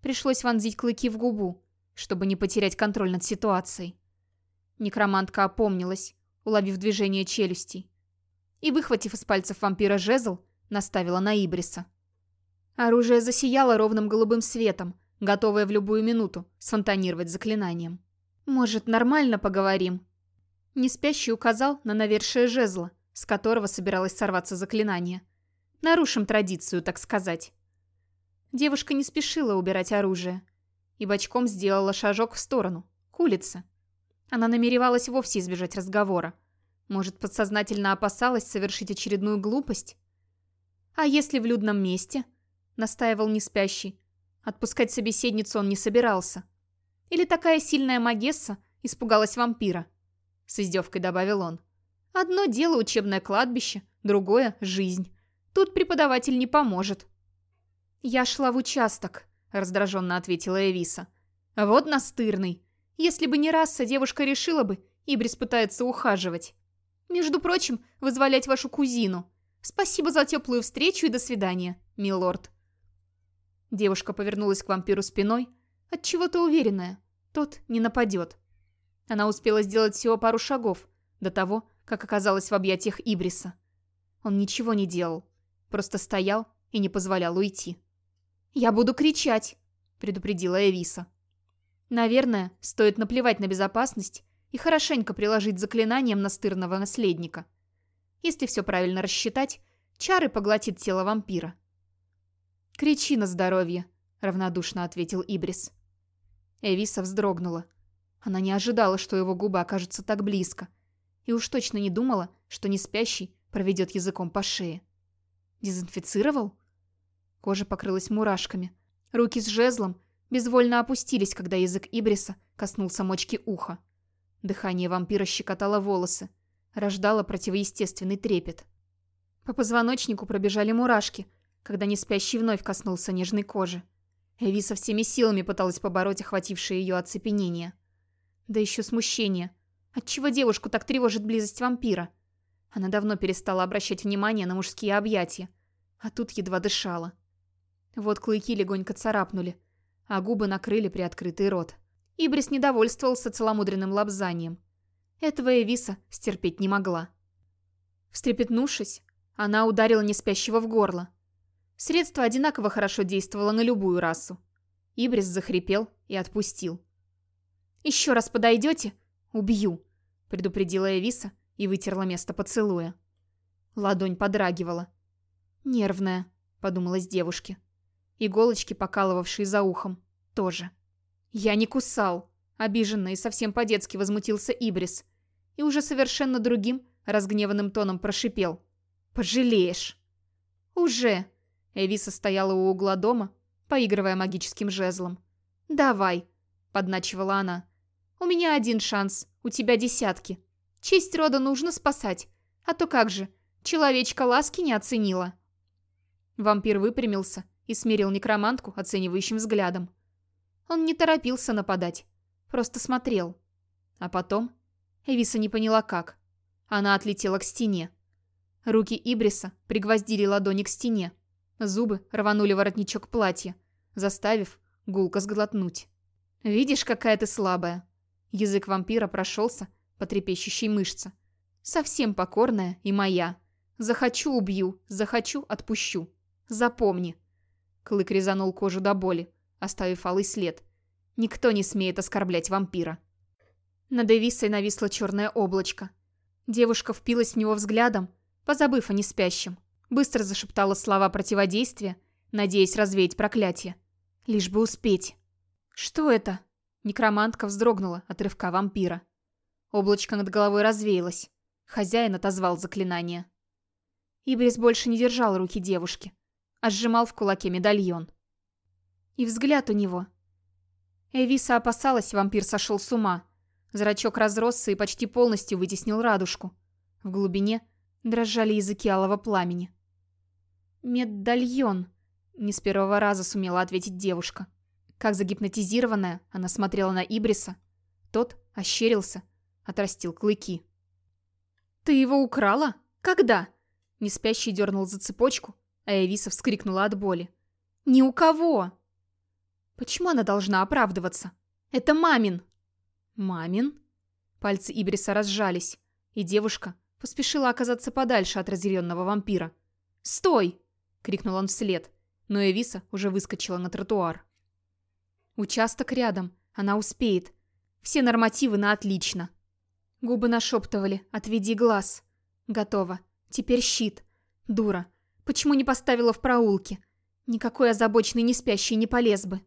[SPEAKER 1] Пришлось вонзить клыки в губу, чтобы не потерять контроль над ситуацией. Некромантка опомнилась, уловив движение челюстей. И, выхватив из пальцев вампира жезл, наставила на Ибриса. Оружие засияло ровным голубым светом, готовое в любую минуту сфонтанировать заклинанием. «Может, нормально поговорим?» Неспящий указал на навершие жезла, с которого собиралось сорваться заклинание. Нарушим традицию, так сказать. Девушка не спешила убирать оружие и бочком сделала шажок в сторону, к улице. Она намеревалась вовсе избежать разговора. Может, подсознательно опасалась совершить очередную глупость? А если в людном месте? Настаивал неспящий. Отпускать собеседницу он не собирался. Или такая сильная Магесса испугалась вампира? С издевкой добавил он. Одно дело учебное кладбище, другое – жизнь. Тут преподаватель не поможет. «Я шла в участок», – раздраженно ответила Эвиса. «Вот настырный. Если бы не раса, девушка решила бы, Ибрис пытается ухаживать. Между прочим, вызволять вашу кузину. Спасибо за теплую встречу и до свидания, милорд». Девушка повернулась к вампиру спиной, от чего то уверенная, тот не нападет. Она успела сделать всего пару шагов до того, как оказалось в объятиях Ибриса. Он ничего не делал, просто стоял и не позволял уйти. «Я буду кричать!» – предупредила Эвиса. Наверное, стоит наплевать на безопасность и хорошенько приложить заклинанием настырного наследника. Если все правильно рассчитать, чары поглотит тело вампира. «Кричи на здоровье», — равнодушно ответил Ибрис. Эвиса вздрогнула. Она не ожидала, что его губы окажутся так близко, и уж точно не думала, что не спящий проведет языком по шее. Дезинфицировал? Кожа покрылась мурашками. Руки с жезлом безвольно опустились, когда язык Ибриса коснулся мочки уха. Дыхание вампира щекотало волосы, рождало противоестественный трепет. По позвоночнику пробежали мурашки, когда неспящий вновь коснулся нежной кожи. Эвиса всеми силами пыталась побороть охватившее ее оцепенение. Да еще смущение. Отчего девушку так тревожит близость вампира? Она давно перестала обращать внимание на мужские объятия, а тут едва дышала. Вот клыки легонько царапнули, а губы накрыли приоткрытый рот. Ибрис недовольствовался целомудренным лапзанием. Этого Эвиса стерпеть не могла. Встрепетнувшись, она ударила неспящего в горло. Средство одинаково хорошо действовало на любую расу. Ибрис захрипел и отпустил. «Еще раз подойдете? Убью!» — предупредила Эвиса и вытерла место поцелуя. Ладонь подрагивала. «Нервная», — подумалась девушке. Иголочки, покалывавшие за ухом, тоже. «Я не кусал», — обиженно и совсем по-детски возмутился Ибрис. И уже совершенно другим, разгневанным тоном прошипел. «Пожалеешь». «Уже», — Эвиса стояла у угла дома, поигрывая магическим жезлом. «Давай», — подначивала она. «У меня один шанс, у тебя десятки. Честь рода нужно спасать, а то как же, человечка ласки не оценила». Вампир выпрямился и смирил некромантку оценивающим взглядом. Он не торопился нападать, просто смотрел. А потом Эвиса не поняла как. Она отлетела к стене. Руки Ибриса пригвоздили ладони к стене. Зубы рванули воротничок платья, заставив гулко сглотнуть. «Видишь, какая ты слабая!» Язык вампира прошелся по трепещущей мышце. «Совсем покорная и моя. Захочу – убью, захочу – отпущу. Запомни. Клык резанул кожу до боли, оставив алый след. Никто не смеет оскорблять вампира. Над Эвисой нависло черное облачко. Девушка впилась в него взглядом, позабыв о неспящем. Быстро зашептала слова противодействия, надеясь развеять проклятие. Лишь бы успеть. «Что это?» Некромантка вздрогнула от рывка вампира. Облачко над головой развеялось. Хозяин отозвал заклинание. Ибрис больше не держал руки девушки а сжимал в кулаке медальон. И взгляд у него. Эвиса опасалась, вампир сошел с ума. Зрачок разросся и почти полностью вытеснил радужку. В глубине дрожали языки алого пламени. «Медальон», — не с первого раза сумела ответить девушка. Как загипнотизированная, она смотрела на Ибриса. Тот ощерился, отрастил клыки. «Ты его украла? Когда?» Неспящий дернул за цепочку, а Эвиса вскрикнула от боли. «Ни у кого!» «Почему она должна оправдываться? Это мамин!» «Мамин?» Пальцы Ибриса разжались, и девушка поспешила оказаться подальше от разъяренного вампира. «Стой!» — крикнул он вслед, но Эвиса уже выскочила на тротуар. «Участок рядом, она успеет. Все нормативы на отлично». Губы нашептывали «Отведи глаз». «Готово. Теперь щит. Дура. Почему не поставила в проулке? Никакой озабоченный не спящий не полез бы.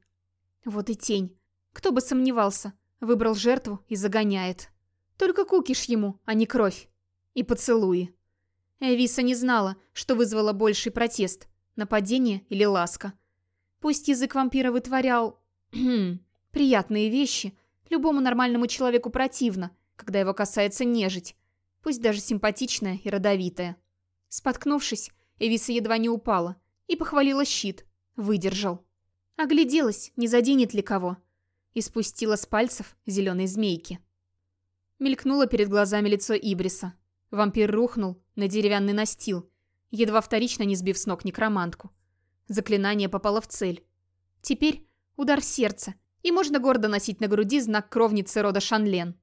[SPEAKER 1] Вот и тень. Кто бы сомневался. Выбрал жертву и загоняет. Только кукиш ему, а не кровь. И поцелуи. Эвиса не знала, что вызвало больший протест. Нападение или ласка. Пусть язык вампира вытворял... приятные вещи. Любому нормальному человеку противно, когда его касается нежить. Пусть даже симпатичная и родовитая. Споткнувшись, Эвиса едва не упала. И похвалила щит. Выдержал. Огляделась, не заденет ли кого. И спустила с пальцев зеленой змейки. Мелькнуло перед глазами лицо Ибриса. Вампир рухнул на деревянный настил, едва вторично не сбив с ног некромантку. Заклинание попало в цель. Теперь удар в сердце, и можно гордо носить на груди знак кровницы рода Шанлен.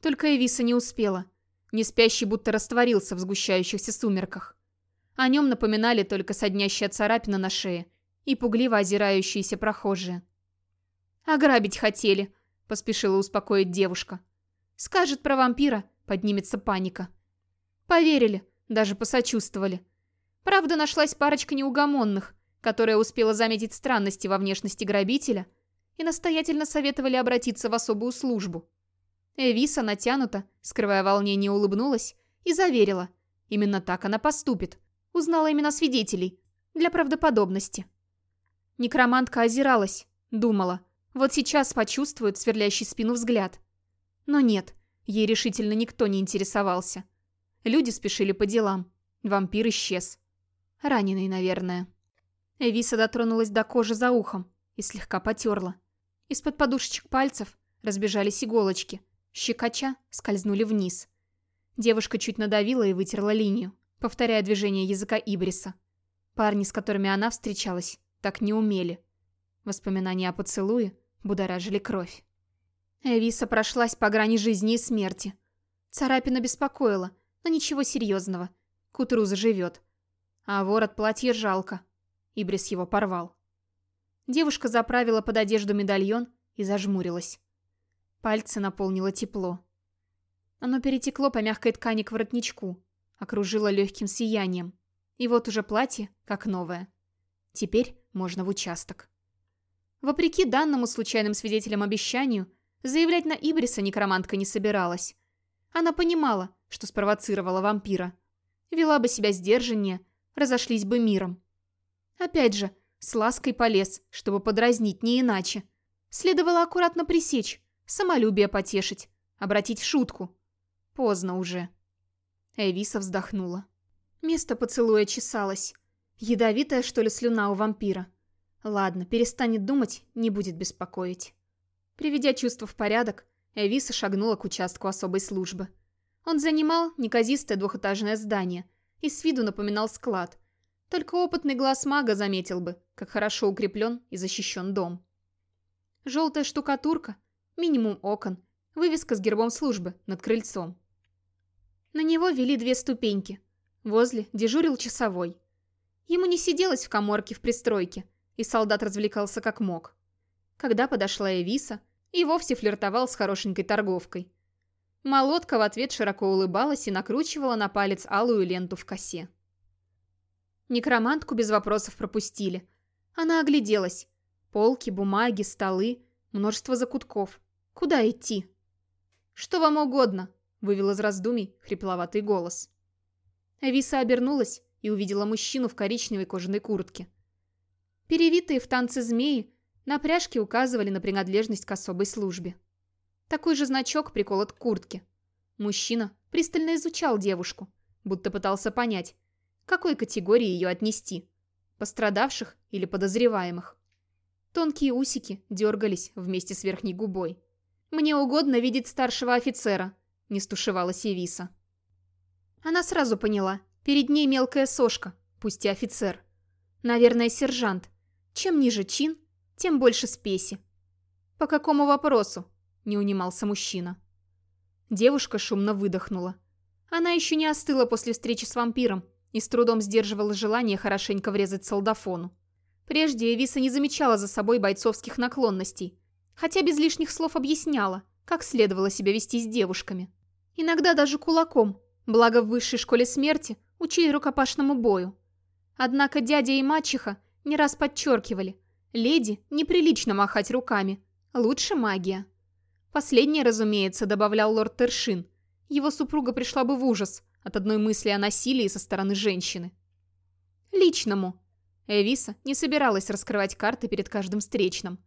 [SPEAKER 1] Только Эвиса не успела. Неспящий будто растворился в сгущающихся сумерках. О нем напоминали только соднящая царапина на шее и пугливо озирающиеся прохожие. «Ограбить хотели», — поспешила успокоить девушка. «Скажет про вампира, поднимется паника». Поверили, даже посочувствовали. Правда, нашлась парочка неугомонных, которая успела заметить странности во внешности грабителя, и настоятельно советовали обратиться в особую службу. Эвиса натянуто, скрывая волнение, улыбнулась и заверила. Именно так она поступит. Узнала имена свидетелей. Для правдоподобности. Некромантка озиралась, думала. Вот сейчас почувствует сверлящий спину взгляд. Но нет, ей решительно никто не интересовался. Люди спешили по делам. Вампир исчез. Раненый, наверное. Эвиса дотронулась до кожи за ухом и слегка потерла. Из-под подушечек пальцев разбежались иголочки. Щекоча скользнули вниз. Девушка чуть надавила и вытерла линию, повторяя движение языка Ибриса. Парни, с которыми она встречалась, так не умели. Воспоминания о поцелуе будоражили кровь. Эвиса прошлась по грани жизни и смерти. Царапина беспокоила, но ничего серьезного. К утру заживет. А ворот платья жалко. Ибрис его порвал. Девушка заправила под одежду медальон и зажмурилась. Пальцы наполнило тепло. Оно перетекло по мягкой ткани к воротничку, окружило легким сиянием. И вот уже платье, как новое. Теперь можно в участок. Вопреки данному случайным свидетелям обещанию, заявлять на Ибриса некромантка не собиралась. Она понимала, что спровоцировала вампира. Вела бы себя сдержаннее, разошлись бы миром. Опять же, с лаской полез, чтобы подразнить не иначе. Следовало аккуратно пресечь, Самолюбие потешить, обратить в шутку. Поздно уже. Эвиса вздохнула. Место поцелуя чесалось. Ядовитая, что ли, слюна у вампира. Ладно, перестанет думать, не будет беспокоить. Приведя чувство в порядок, Эвиса шагнула к участку особой службы. Он занимал неказистое двухэтажное здание и с виду напоминал склад. Только опытный глаз мага заметил бы, как хорошо укреплен и защищен дом. Желтая штукатурка минимум окон, вывеска с гербом службы над крыльцом. На него вели две ступеньки. Возле дежурил часовой. Ему не сиделось в коморке в пристройке, и солдат развлекался как мог. Когда подошла Эвиса, и вовсе флиртовал с хорошенькой торговкой. Молотка в ответ широко улыбалась и накручивала на палец алую ленту в косе. Некромантку без вопросов пропустили. Она огляделась. Полки, бумаги, столы, множество закутков. Куда идти?» «Что вам угодно?» — вывел из раздумий хрипловатый голос. Эвиса обернулась и увидела мужчину в коричневой кожаной куртке. Перевитые в танце змеи на пряжке указывали на принадлежность к особой службе. Такой же значок приколот к куртке. Мужчина пристально изучал девушку, будто пытался понять, какой категории ее отнести – пострадавших или подозреваемых. Тонкие усики дергались вместе с верхней губой. «Мне угодно видеть старшего офицера», — не стушевалась Евиса. Она сразу поняла. Перед ней мелкая сошка, пусть и офицер. Наверное, сержант. Чем ниже чин, тем больше спеси. «По какому вопросу?» — не унимался мужчина. Девушка шумно выдохнула. Она еще не остыла после встречи с вампиром и с трудом сдерживала желание хорошенько врезать солдафону. Прежде Эвиса не замечала за собой бойцовских наклонностей, хотя без лишних слов объясняла, как следовало себя вести с девушками. Иногда даже кулаком, благо в высшей школе смерти учили рукопашному бою. Однако дядя и мачеха не раз подчеркивали, леди неприлично махать руками, лучше магия. Последнее, разумеется, добавлял лорд Тершин. Его супруга пришла бы в ужас от одной мысли о насилии со стороны женщины. Личному. Эвиса не собиралась раскрывать карты перед каждым встречным.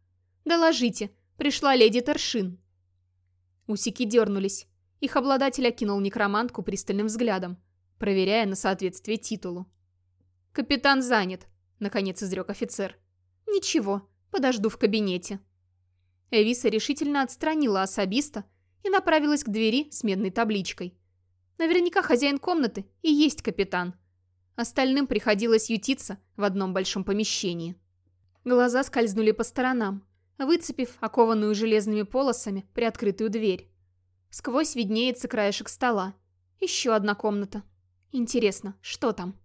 [SPEAKER 1] «Доложите, пришла леди Торшин». Усики дернулись. Их обладатель окинул некромантку пристальным взглядом, проверяя на соответствие титулу. «Капитан занят», — наконец изрек офицер. «Ничего, подожду в кабинете». Эвиса решительно отстранила особиста и направилась к двери с медной табличкой. Наверняка хозяин комнаты и есть капитан. Остальным приходилось ютиться в одном большом помещении. Глаза скользнули по сторонам выцепив окованную железными полосами приоткрытую дверь. Сквозь виднеется краешек стола. Еще одна комната. Интересно, что там?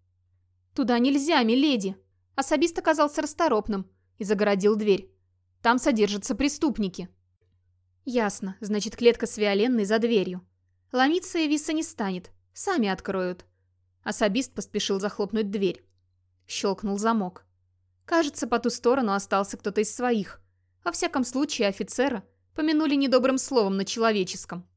[SPEAKER 1] Туда нельзя, миледи. Особист оказался расторопным и загородил дверь. Там содержатся преступники. Ясно, значит клетка с Виоленной за дверью. Ломиться Эвиса не станет, сами откроют. Особист поспешил захлопнуть дверь. Щелкнул замок. Кажется, по ту сторону остался кто-то из своих. Во всяком случае, офицера помянули недобрым словом на человеческом.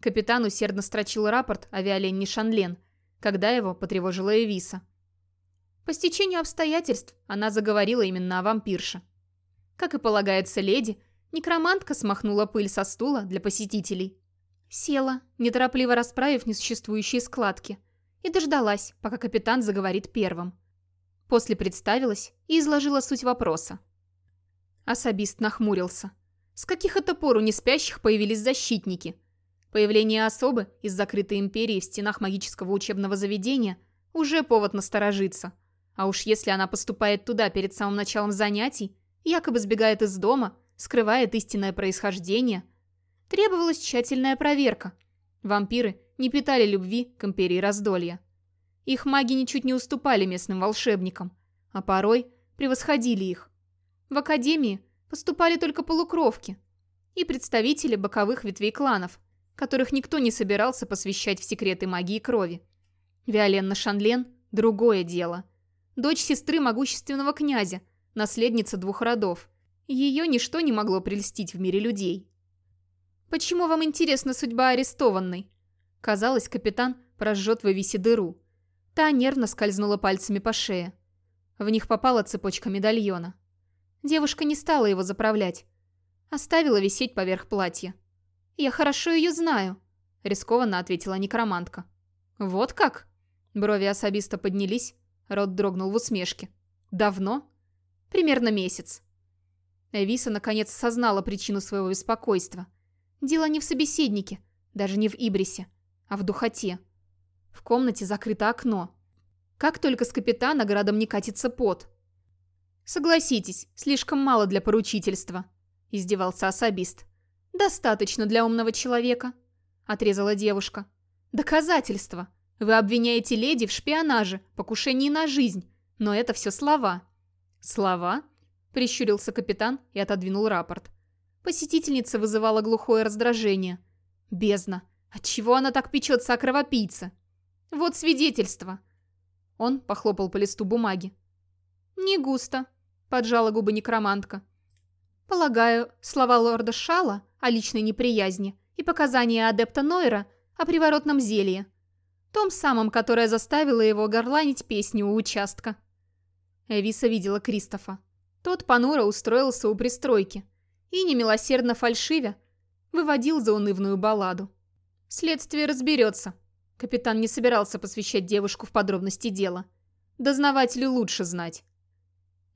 [SPEAKER 1] Капитан усердно строчил рапорт Виоленне Шанлен, когда его потревожила Эвиса. По стечению обстоятельств она заговорила именно о вампирше. Как и полагается леди, некромантка смахнула пыль со стула для посетителей. Села, неторопливо расправив несуществующие складки, и дождалась, пока капитан заговорит первым. После представилась и изложила суть вопроса. Особист нахмурился. С каких это пор у неспящих появились защитники? Появление особы из закрытой империи в стенах магического учебного заведения уже повод насторожиться. А уж если она поступает туда перед самым началом занятий, якобы сбегает из дома, скрывает истинное происхождение, требовалась тщательная проверка. Вампиры не питали любви к империи раздолья. Их маги ничуть не уступали местным волшебникам, а порой превосходили их. В академии поступали только полукровки и представители боковых ветвей кланов, которых никто не собирался посвящать в секреты магии крови. Виоленна Шанлен – другое дело. Дочь сестры могущественного князя, наследница двух родов. Ее ничто не могло прельстить в мире людей. «Почему вам интересна судьба арестованной?» Казалось, капитан прожжет в Эвисе дыру. Та нервно скользнула пальцами по шее. В них попала цепочка медальона. Девушка не стала его заправлять. Оставила висеть поверх платья. «Я хорошо ее знаю», — рискованно ответила некромантка. «Вот как?» Брови особисто поднялись, рот дрогнул в усмешке. «Давно?» «Примерно месяц». Эвиса наконец осознала причину своего беспокойства. Дело не в собеседнике, даже не в Ибрисе, а в духоте. В комнате закрыто окно. Как только с капитана градом не катится пот. «Согласитесь, слишком мало для поручительства», – издевался особист. «Достаточно для умного человека», – отрезала девушка. «Доказательства. Вы обвиняете леди в шпионаже, покушении на жизнь, но это все слова». «Слова?» – прищурился капитан и отодвинул рапорт. Посетительница вызывала глухое раздражение. «Бездна! Отчего она так печется о кровопийце?» «Вот свидетельство!» Он похлопал по листу бумаги. «Не густо», поджала губы некромантка. Полагаю, слова лорда Шала о личной неприязни и показания адепта Нойра о приворотном зелье. Том самом, которое заставило его горланить песню у участка. Эвиса видела Кристофа. Тот понуро устроился у пристройки и, немилосердно фальшивя, выводил заунывную балладу. Следствие разберется. Капитан не собирался посвящать девушку в подробности дела. Дознавателю лучше знать.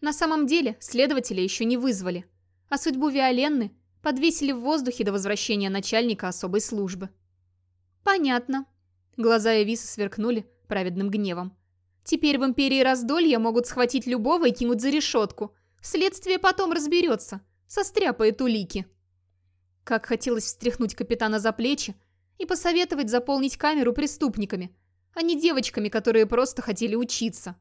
[SPEAKER 1] На самом деле, следователя еще не вызвали, а судьбу Виоленны подвесили в воздухе до возвращения начальника особой службы. «Понятно». Глаза Эвиса сверкнули праведным гневом. «Теперь в Империи Раздолья могут схватить любого и кинуть за решетку. Следствие потом разберется, состряпает улики». Как хотелось встряхнуть капитана за плечи и посоветовать заполнить камеру преступниками, а не девочками, которые просто хотели учиться.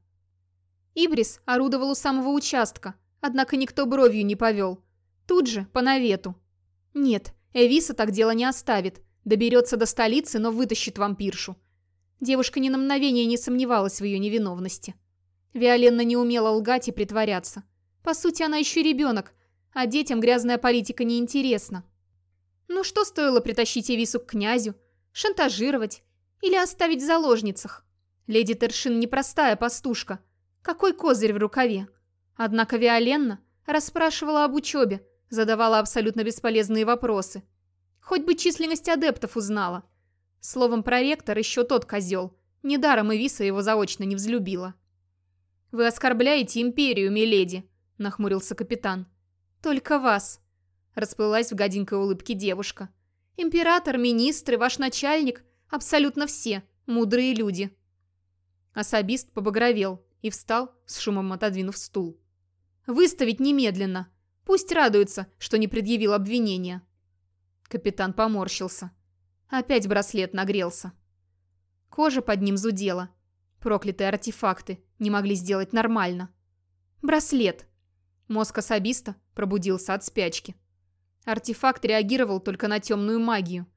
[SPEAKER 1] Ибрис орудовал у самого участка, однако никто бровью не повел. Тут же, по навету. Нет, Эвиса так дело не оставит. Доберется до столицы, но вытащит вампиршу. Девушка ни на мгновение не сомневалась в ее невиновности. Виоленна не умела лгать и притворяться. По сути, она еще ребенок, а детям грязная политика не интересна. Ну что стоило притащить Эвису к князю, шантажировать или оставить в заложницах? Леди Тершин непростая пастушка – какой козырь в рукаве? Однако Виоленна расспрашивала об учебе, задавала абсолютно бесполезные вопросы. Хоть бы численность адептов узнала. Словом, проректор еще тот козел. Недаром Эвиса его заочно не взлюбила. «Вы оскорбляете империю, миледи», — нахмурился капитан. «Только вас», — расплылась в гаденькой улыбке девушка. «Император, министры, ваш начальник — абсолютно все, мудрые люди». Особист побагровел, и встал, с шумом отодвинув стул. «Выставить немедленно! Пусть радуется, что не предъявил обвинения!» Капитан поморщился. Опять браслет нагрелся. Кожа под ним зудела. Проклятые артефакты не могли сделать нормально. Браслет. Мозг особиста пробудился от спячки. Артефакт реагировал только на темную магию.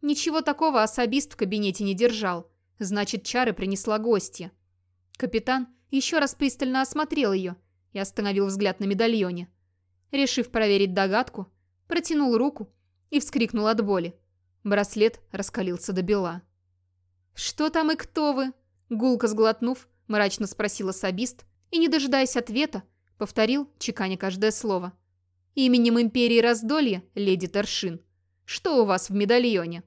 [SPEAKER 1] Ничего такого особист в кабинете не держал. Значит, чары принесла гостья. Капитан еще раз пристально осмотрел ее и остановил взгляд на медальоне. Решив проверить догадку, протянул руку и вскрикнул от боли. Браслет раскалился до бела. «Что там и кто вы?» Гулко сглотнув, мрачно спросил особист и, не дожидаясь ответа, повторил, чеканя каждое слово. «Именем Империи Раздолья, леди Торшин. Что у вас в медальоне?»